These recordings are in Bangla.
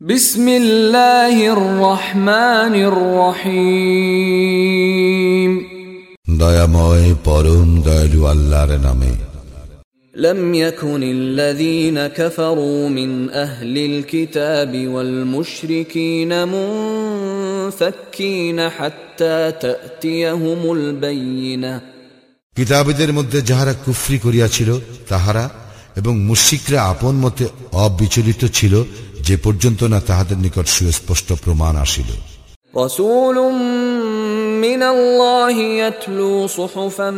بسم الله الرحمن الرحيم দয়াময় পরম দয়ালু আল্লাহর নামে لم يكن الذين كفروا من أهل الكتاب والمشركين منفكين حتى تأتيهم البينة কিতাবীদের মধ্যে যাহারা কুফরি করিয়াছিল তাহারা এবং মুশিকরা আপন মতে অবিচলিত ছিল যে পর্যন্ত না তাহাদের নিকট সুস্পষ্ট প্রমাণ আসিল رسول من الله يتلو صحفا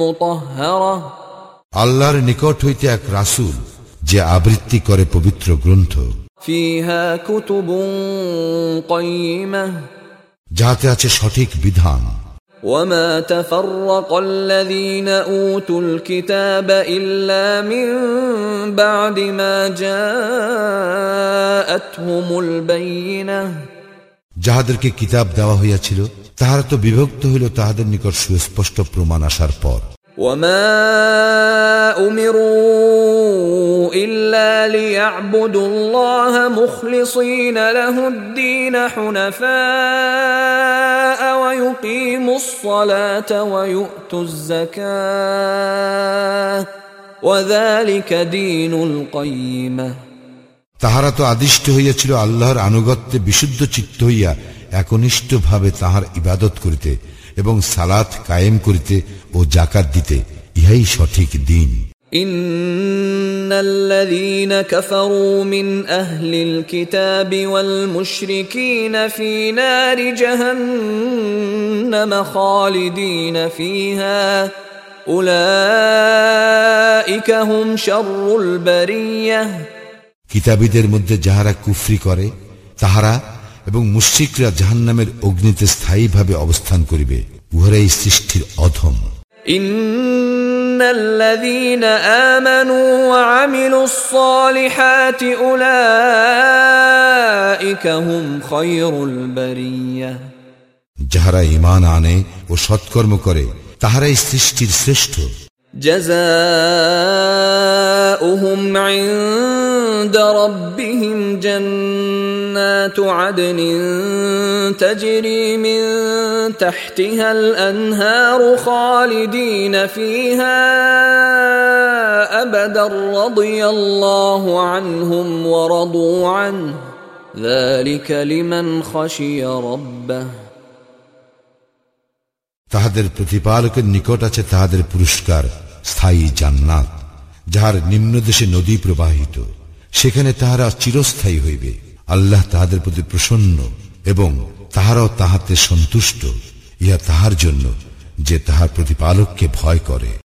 مطهرة আল্লাহর নিকট হইতে এক রাসূল যে আবৃত্তি করে পবিত্র গ্রন্থ فيها كتب قيمة যাহাতে আছে সঠিক বিধান وما تفرق الذين اوتوا الكتاب الا من بعد ما جاءتهم البينه যাহাদেরকে কিতাব দেওয়া হইয়াছিল তাহারা তো বিভক্ত হইল তাহাদের নিকট সুস্পষ্ট প্রমাণ আসার পর وما امروا الا ليعبدوا الله مخلصين له الدين حنفاء ويقيموا الصلاه ويؤتوا الزكاه وذلك دين القيمه তাহারা তো আদিষ্ট হইয়াছিল আল্লাহর আনুগত্যে বিশুদ্ধ চিত্ত হইয়া একনিষ্ঠ ভাবে তাহার ইবাদত করিতে এবং সালাত কায়েম করিতে ও জাকাত দিতে ইহাই সঠিক দিন ان الذين كفروا من اهل الكتاب والمشركين في نار جهنم خالدين فيها اولئك هم شر البريه কিতাবীদের মধ্যে যাহারা কুফরি করে তাহারা এবং মুশ্রিকরা জাহান্নামের অগ্নিতে স্থায়ীভাবে অবস্থান করিবে উহারাই সৃষ্টির অধম ان الذين امنوا وعملوا الصالحات اولئك هم خير البريه যাহারা ইমান আনে ও সৎকর্ম করে তাহারাই সৃষ্টির শ্রেষ্ঠ جزاؤهم عند ربهم جنات عدن تجري من تحتها الانهار خالدين فيها ابدا رضي الله عنهم ورضوا عنه ذلك لمن خشي ربه তাহাদের প্রতিপালকের নিকট আছে তাহাদের পুরস্কার স্থায়ী জান্নাত যাহার নিম্নদেশে নদী প্রবাহিত, সেখানে তাহারা চিরস্থায়ী হইবে। আল্লাহ তাহাদের প্রতি প্রসন্ন এবং তাহারাও তাহাতে সন্তুষ্ট, ইহা তাহার জন্য যে তাহার প্রতিপালককে ভয় করে।